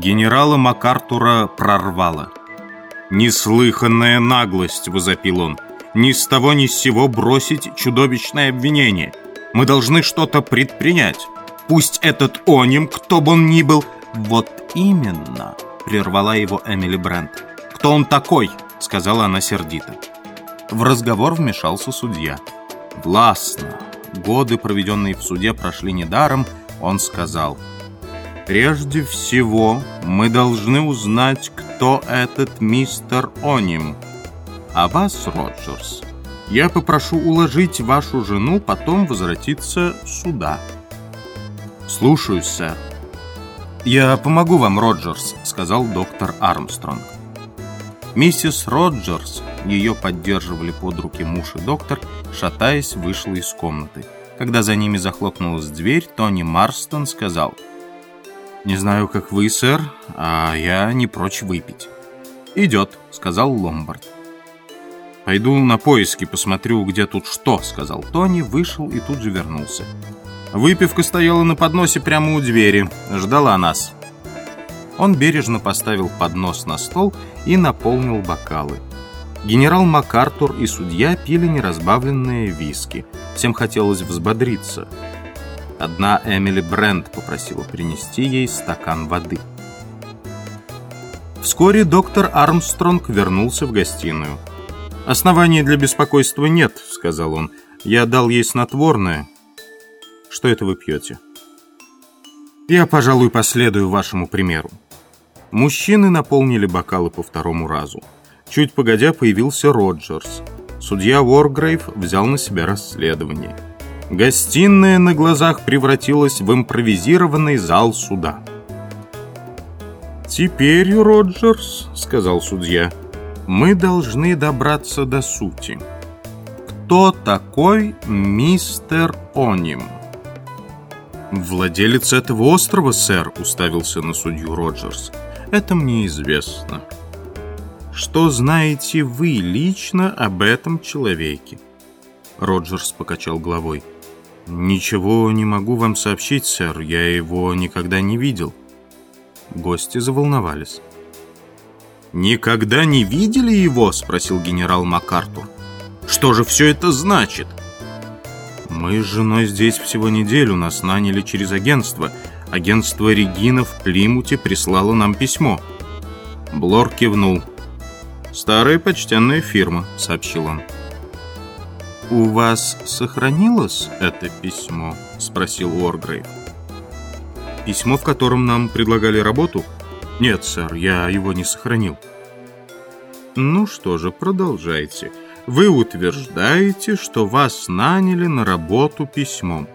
Генерала МакАртура прорвало. «Неслыханная наглость!» — возопил он. «Ни с того ни с сего бросить чудовищное обвинение. Мы должны что-то предпринять. Пусть этот Оним, кто бы он ни был...» «Вот именно!» — прервала его Эмили Брент. «Кто он такой?» — сказала она сердито. В разговор вмешался судья. Властно, годы, проведенные в суде, прошли недаром, он сказал — Прежде всего, мы должны узнать, кто этот мистер Оним. А вас, Роджерс, я попрошу уложить вашу жену, потом возвратиться сюда. Слушаюсь, сэр. «Я помогу вам, Роджерс», — сказал доктор Армстронг. Миссис Роджерс, ее поддерживали под руки муж и доктор, шатаясь, вышла из комнаты. Когда за ними захлопнулась дверь, Тони Марстон сказал — «Не знаю, как вы, сэр, а я не прочь выпить». «Идет», — сказал Ломбард. «Пойду на поиски, посмотрю, где тут что», — сказал Тони, вышел и тут же вернулся. Выпивка стояла на подносе прямо у двери, ждала нас. Он бережно поставил поднос на стол и наполнил бокалы. Генерал МакАртур и судья пили неразбавленные виски. Всем хотелось взбодриться. Одна Эмили Брент попросила принести ей стакан воды. Вскоре доктор Армстронг вернулся в гостиную. «Оснований для беспокойства нет», — сказал он. «Я дал ей снотворное. Что это вы пьете?» «Я, пожалуй, последую вашему примеру». Мужчины наполнили бокалы по второму разу. Чуть погодя появился Роджерс. Судья Уоргрейв взял на себя расследование. Гостиная на глазах превратилась в импровизированный зал суда. «Теперь, Роджерс», — сказал судья, — «мы должны добраться до сути. Кто такой мистер Оним?» «Владелец этого острова, сэр», — уставился на судью Роджерс. «Это мне известно». «Что знаете вы лично об этом человеке?» Роджерс покачал головой. «Ничего не могу вам сообщить, сэр. Я его никогда не видел». Гости заволновались. «Никогда не видели его?» — спросил генерал МакАртур. «Что же все это значит?» «Мы с женой здесь всего неделю, нас наняли через агентство. Агентство Регина в Плимуте прислало нам письмо». Блор кивнул. «Старая почтенная фирма», — сообщил он. «У вас сохранилось это письмо?» — спросил Уоргрейв. «Письмо, в котором нам предлагали работу?» «Нет, сэр, я его не сохранил». «Ну что же, продолжайте. Вы утверждаете, что вас наняли на работу письмом?»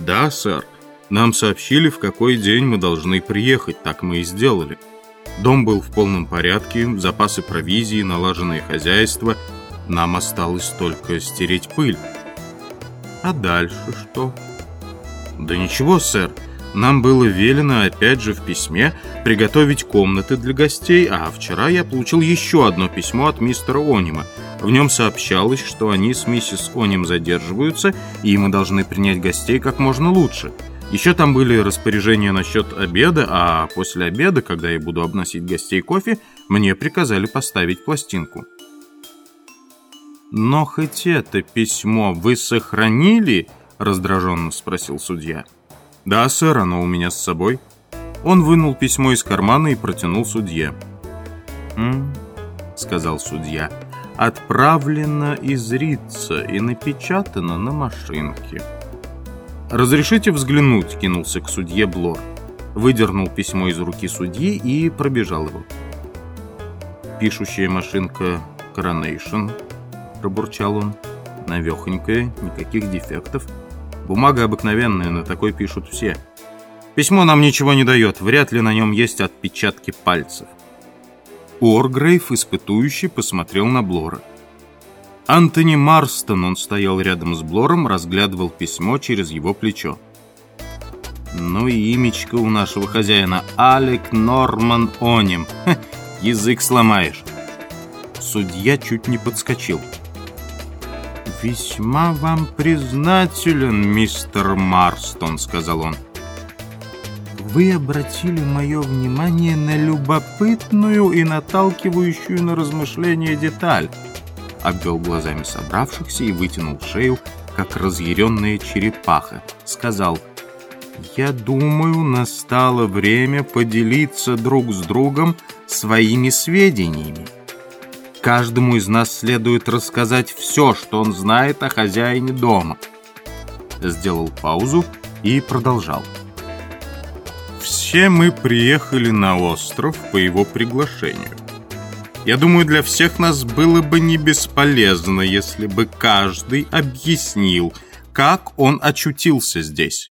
«Да, сэр. Нам сообщили, в какой день мы должны приехать, так мы и сделали. Дом был в полном порядке, запасы провизии, налаженное хозяйство — нам осталось только стереть пыль. А дальше что? Да ничего, сэр. Нам было велено, опять же в письме, приготовить комнаты для гостей, а вчера я получил еще одно письмо от мистера Онима. В нем сообщалось, что они с миссис Оним задерживаются, и мы должны принять гостей как можно лучше. Еще там были распоряжения насчет обеда, а после обеда, когда я буду обносить гостей кофе, мне приказали поставить пластинку. «Но хоть это письмо вы сохранили?» — раздраженно спросил судья. «Да, сэр, оно у меня с собой». Он вынул письмо из кармана и протянул судье. «М?» — сказал судья. «Отправлено из Рица и напечатано на машинке». «Разрешите взглянуть?» — кинулся к судье Блор. Выдернул письмо из руки судьи и пробежал его. Пишущая машинка Coronation — пробурчал он. «Навехонькая, никаких дефектов. Бумага обыкновенная, на такой пишут все. Письмо нам ничего не дает, вряд ли на нем есть отпечатки пальцев». Оргрейв, испытующий, посмотрел на Блора. Антони Марстон, он стоял рядом с Блором, разглядывал письмо через его плечо. Ну и имечко у нашего хозяина Алек Норман Оним. Ха, язык сломаешь. Судья чуть не подскочил весьма вам признателен, мистер Марстон», — сказал он. вы обратили мое внимание на любопытную и наталкивающую на размышление деталь. Обвел глазами собравшихся и вытянул шею, как разъяренная черепаха. Сказал, «Я думаю, настало время поделиться друг с другом своими сведениями. Каждому из нас следует рассказать все, что он знает о хозяине дома». Сделал паузу и продолжал. Все мы приехали на остров по его приглашению. Я думаю, для всех нас было бы не бесполезно, если бы каждый объяснил, как он очутился здесь.